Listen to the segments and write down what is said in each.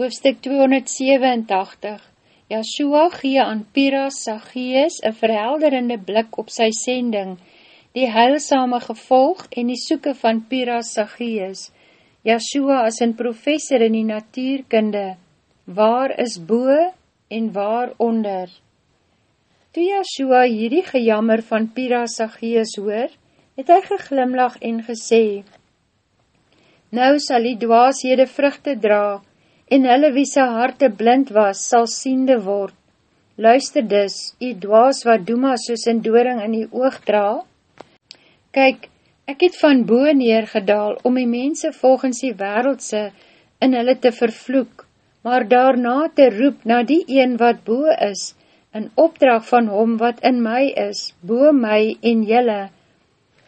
Hoofstuk 287 Yahshua gee aan Piras Sagees een verhelderende blik op sy sending, die heilsame gevolg en die soeke van Piras Sagees. Yahshua as een professor in die natuurkunde, waar is boe en waar onder? Toe Yahshua hierdie gejammer van Piras Sagees hoor, het hy geglimlag en gesê, Nou sal die dwaashede vruchte dra, en hulle wie sy harte blind was, sal siende word. Luister dus, die dwaas wat doema soos in doring in die oog dra. Kyk, ek het van boe neergedaal, om die mense volgens die wereldse in hulle te vervloek, maar daarna te roep na die een wat boe is, in opdrag van hom wat in my is, boe my en jylle,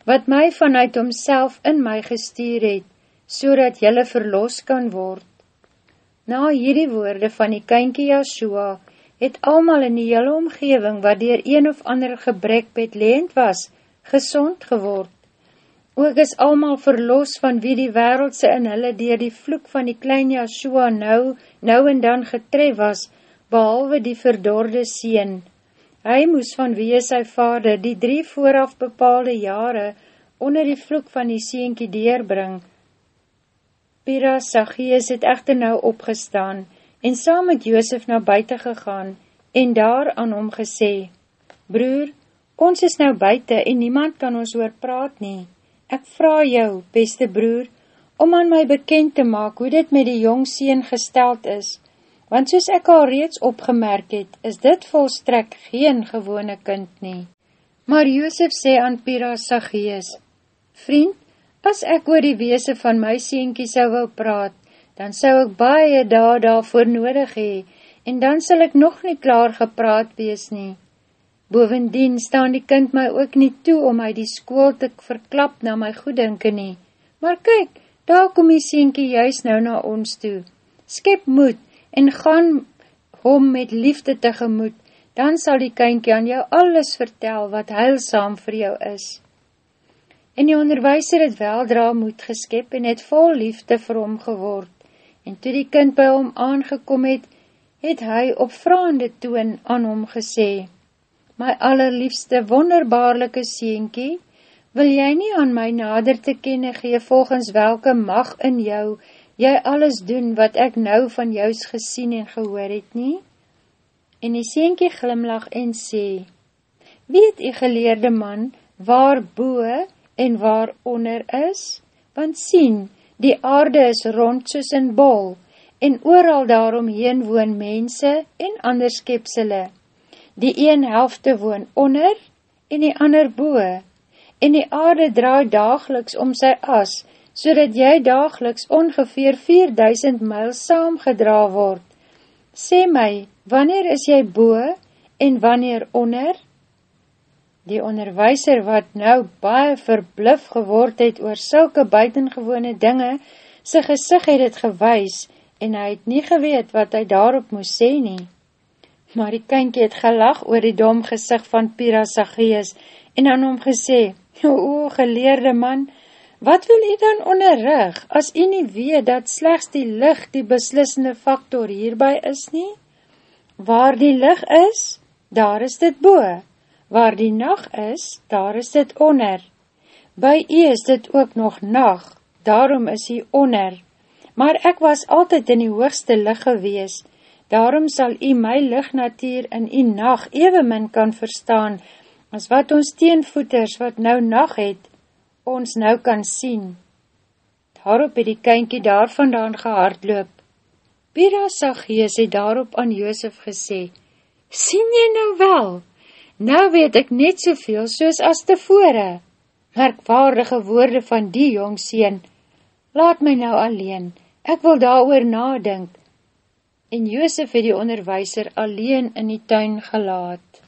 wat my vanuit homself in my gestuur het, so dat jylle verlos kan word. Na hierdie woorde van die kynkie Yahshua, het almal in die hele omgeving, wat dier een of ander gebrek bedleend was, gezond geword. Ook is almal verlos van wie die wereldse in hulle dier die vloek van die klein Yahshua nou, nou en dan getref was, behalwe die verdorde sien. Hy moes van wie sy vader die drie vooraf bepaalde jare onder die vloek van die sienkie deurbring, Pira Sagees het echter nou opgestaan en saam met Joosef na buiten gegaan en daar aan hom gesê, Broer, ons is nou buiten en niemand kan ons oor praat nie. Ek vraag jou, beste broer, om aan my bekend te maak hoe dit met die jongseen gesteld is, want soos ek al reeds opgemerk het, is dit volstrek geen gewone kind nie. Maar Joosef sê aan Pira Sagees, Vriend, As ek oor die weese van my sienkie sou wil praat, dan sou ek baie daar daarvoor nodig hee, en dan sal ek nog nie klaar gepraat wees nie. Bovendien staan die kind my ook nie toe om uit die school te verklap na my goedinke nie. Maar kyk, daar kom die sienkie juist nou na ons toe. Skep moed en gaan hom met liefde tegemoet, dan sal die kindkie aan jou alles vertel wat heilsaam vir jou is en die onderwijser het weldra moed geskep en het vol liefde vir hom geword. En toe die kind by hom aangekom het, het hy op vraande toon aan hom gesê, My allerliefste wonderbaarlike sienkie, wil jy nie aan my nader te kenne gee volgens welke mag in jou jy alles doen wat ek nou van jous gesien en gehoor het nie? En die sienkie glimlag en sê, Weet die geleerde man, waar boe en waaronder is, want sien, die aarde is rond soos in bol, en ooral daaromheen woon mense en ander skepsele. Die een helfte woon onder, en die ander boe, en die aarde draai dageliks om sy as, so dat jy dageliks ongeveer 4000 myl saamgedra word. Sê my, wanneer is jy boe, en wanneer onder? Die onderwijser wat nou baie verbluf geword het oor sulke buitengewone dinge, sy gezicht het het gewys en hy het nie geweet wat hy daarop moes sê nie. Maar die kynkie het gelag oor die dom gezicht van Pira Sagees en aan hom gesê, O, geleerde man, wat wil jy dan onderrig, as jy nie weet dat slechts die licht die beslissende faktor hierby is nie? Waar die licht is, daar is dit boe waar die nacht is, daar is dit onder. By u is dit ook nog nacht, daarom is hy onder. Maar ek was altyd in die hoogste licht gewees, daarom sal u my lichtnatuur in u nacht evenmin kan verstaan, as wat ons teenvoeters wat nou nacht het, ons nou kan sien. Daarop het die kynkie daar vandaan gehardloop. Pira Sagees het daarop aan Joosef gesê, Sien jy nou wel? Nou weet ek net soveel soos as tevore. Merkwaardige woorde van die jongseen. Laat my nou alleen, ek wil daar oor nadink. En Joosef het die onderwijser alleen in die tuin gelaat.